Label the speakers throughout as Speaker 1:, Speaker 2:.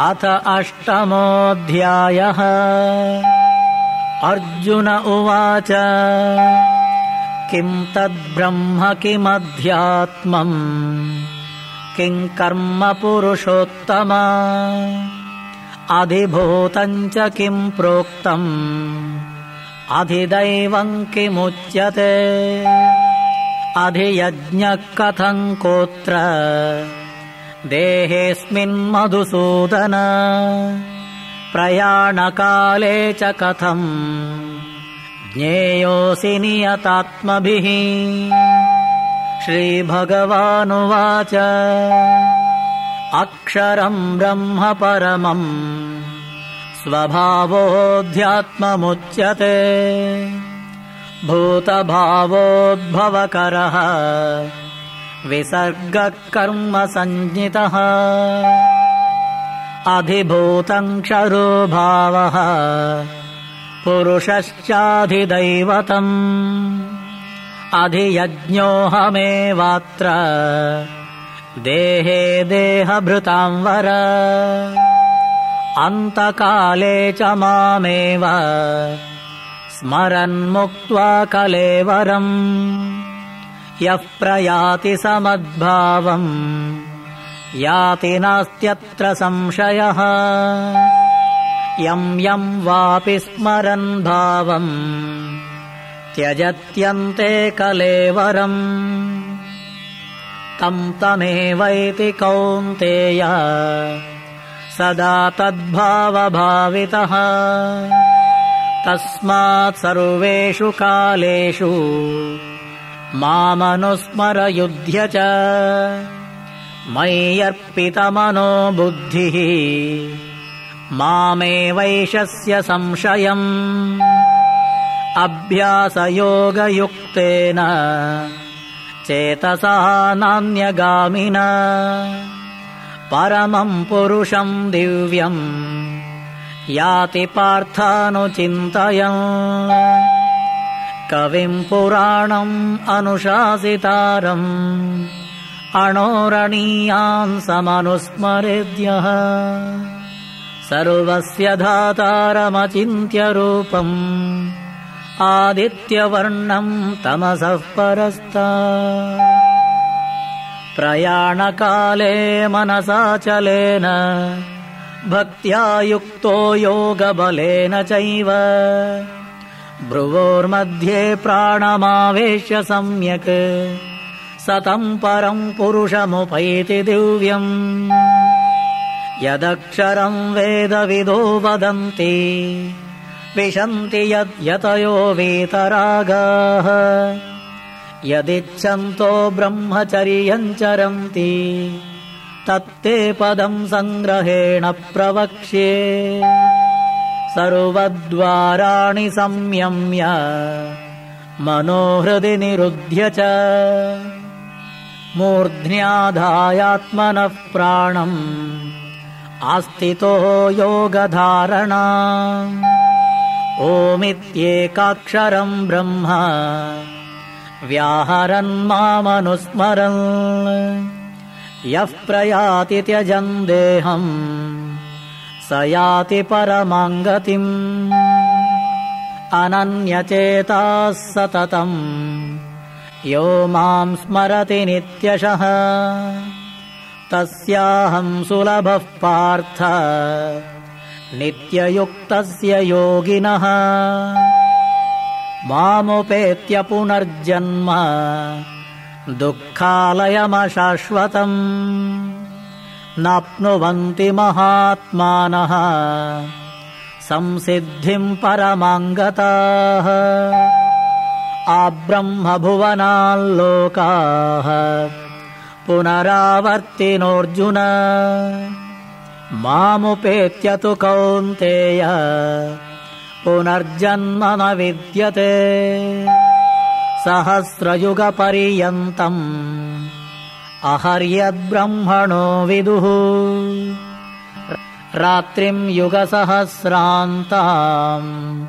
Speaker 1: अथ अष्टमोऽध्यायः। अर्जुन उवाच किम् तद्ब्रह्म किमध्यात्मम् किम् कर्म पुरुषोत्तम? अधिभूतम् च किम् प्रोक्तम्? अधिदैवम् किमुच्यते? अधियज्ञः कथम् कोत्र देहेऽस्मिन्मधुसूदन प्रयाणकाले च कथम् ज्ञेयोऽसि नियतात्मभिः। श्रीभगवानुवाच। अक्षरम् ब्रह्म परमम् स्वभावोऽध्यात्ममुच्यते। भूतभावोद्भवकरः विसर्गकर्मसञ्ज्ञितः अधिभूतम् क्षरोभावः पुरुषश्चाधिदैवतम्। अधियज्ञोऽहमेवात्र। देहे देहभृताम् वर। अन्तकाले च मामेव। स्मरन्मुक्त्वा कलेवरम् यः प्रयाति समद्भावम्। याति नास्त्यत्र संशयः। यम् यम् वापि स्मरन् भावम्। त्यजत्यन्ते कलेवरम्। तम् तमेवैति कौन्तेय। सदा तद्भावभावितः। तस्मात् सर्वेषु कालेषु मामनुस्मरयुध्य च। मय्यर्पितमनो बुद्धिः मामेवैषस्य संशयम्। अभ्यासयोगयुक्तेन। चेतसा नान्यगामिना। परमम् पुरुषम् दिव्यम्। याति पार्थानुचिन्तयन् कविम् पुराणम् अनुशासितारम् अणोरणीयान् समनुस्मरेद्यः सर्वस्य धातारमचिन्त्यरूपम् आदित्यवर्णम् तमसः परस्ता प्रयाणकाले मनसाचलेन भक्त्या युक्तो योगबलेन चैव भ्रुवोर्मध्ये प्राणमावेश्य सम्यक्। सतम् परम् पुरुषमुपैति दिव्यम्। यदक्षरम् वेदविदो वदन्ति। विशन्ति यद्यतयो वीतरागाः। यदिच्छन्तो ब्रह्मचर्यम् चरन्ति। तत्ते पदम् सङ्ग्रहेण प्रवक्ष्ये सर्वद्वाराणि संयम्य मनोहृदि निरुध्य च मूर्ध्न्याधायात्मनः प्राणम् आस्थितो योगधारणा। ओमित्येकाक्षरम् ब्रह्म व्याहरन् मामनुस्मरन्। यः प्रयाति त्यजन् देहम् स याति परमाङ्गतिम् अनन्यचेताः सततम्। यो माम् स्मरति नित्यशः। तस्याहम् सुलभः पार्थ। नित्ययुक्तस्य योगिनः। मामुपेत्य पुनर्जन्म। दुःखालयमशाश्वतम् नाप्नुवन्ति महात्मानः। संसिद्धिम् परमाङ्गताः। आब्रह्मभुवनाल्लोकाः पुनरावर्तिनोऽर्जुन। मामुपेत्य तु कौन्तेय। पुनर्जन्म न विद्यते। सहस्रयुगपर्यन्तम् अहर्यद्ब्रह्मणो विदुः। रात्रिम् युगसहस्रान्ताम्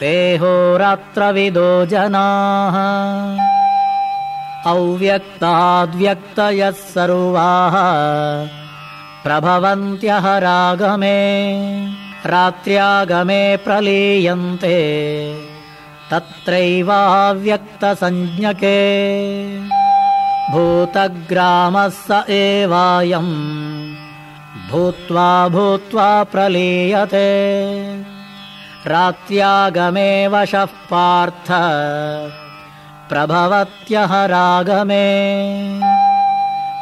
Speaker 1: तेहोरात्रविदो जनाः। अव्यक्ताद्व्यक्तयः सर्वाः प्रभवन्त्यः रागमे रात्र्यागमे प्रलीयन्ते। तत्रैवाव्यक्तसञ्ज्ञके भूतग्रामः स एवायम्। भूत्वा भूत्वा प्रलीयते। रात्र्यागमे वशः पार्थ। प्रभवत्यः रागमे।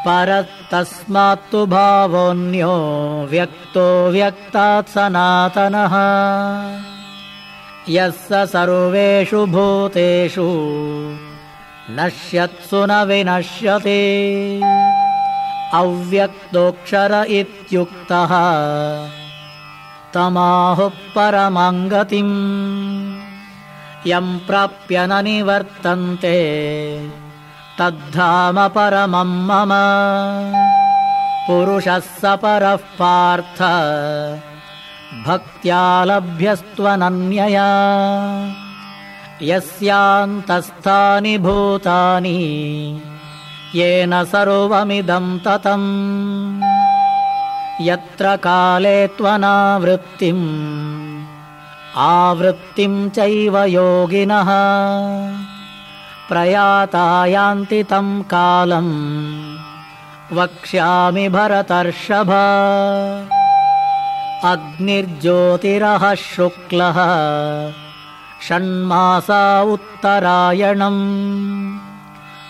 Speaker 1: परस्तस्मात्तु भावोऽन्यो व्यक्तो व्यक्तात् सनातनः। यः सर्वेषु भूतेषु नश्यत्सु न विनश्यति। अव्यक्तोऽक्षर इत्युक्तः। तमाहुः परमङ्गतिम्। यम् प्राप्य न निवर्तन्ते। तद्धाम परमम् मम। पुरुषः स परः पार्थ। भक्त्या लभ्यस्त्वनन्यया यस्यान्तस्थानि भूतानि येन सर्वमिदम् ततम्। यत्र काले त्वनावृत्तिम् आवृत्तिम् चैव योगिनः। प्रयाता यान्ति तम् कालम् वक्ष्यामि भरतर्षभ। अग्निर्ज्योतिरः शुक्लः षण्मासा उत्तरायणम्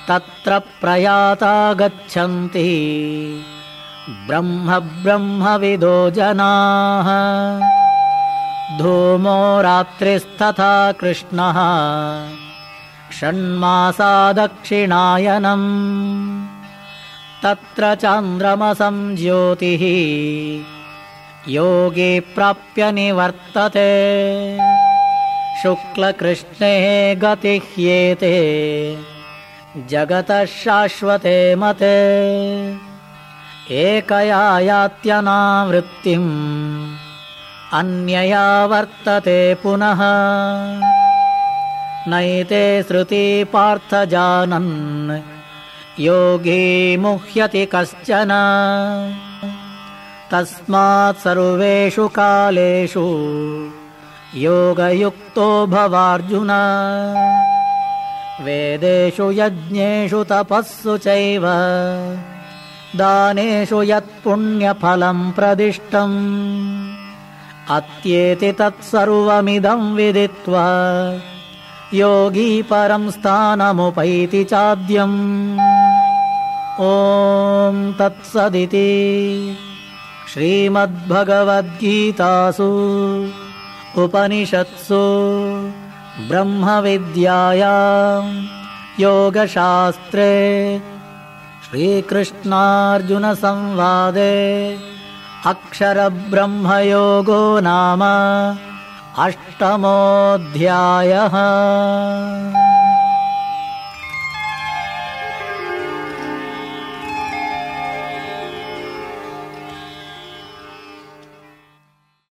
Speaker 1: तत्र प्रयाता गच्छन्ति ब्रह्म ब्रह्मविदो जनाः। धूमो रात्रिस्तथा कृष्णः। षण्मासा दक्षिणायनम् तत्र चान्द्रमसं ज्योतिः। योगी प्राप्य निवर्तते शुक्लकृष्णे गतिह्येते जगतः शाश्वते मते। एकया यात्यनावृत्तिम् अन्यया वर्तते पुनः। नैते श्रुति पार्थ जानन्। योगी मुह्यति कश्चन। तस्मात् सर्वेषु कालेषु योगयुक्तो भवार्जुन। वेदेषु यज्ञेषु तपःसु चैव। दानेषु यत्पुण्यफलम् प्रदिष्टम् अत्येति तत्सर्वमिदम् विदित्वा योगी परम् स्थानमुपैति चाद्यम्। ॐ तत्सदिति। श्रीमद्भगवद्गीतासु उपनिषत्सु ब्रह्मविद्यायाम् योगशास्त्रे श्रीकृष्णार्जुनसंवादे अक्षरब्रह्मयोगो नाम अष्टमोऽध्यायः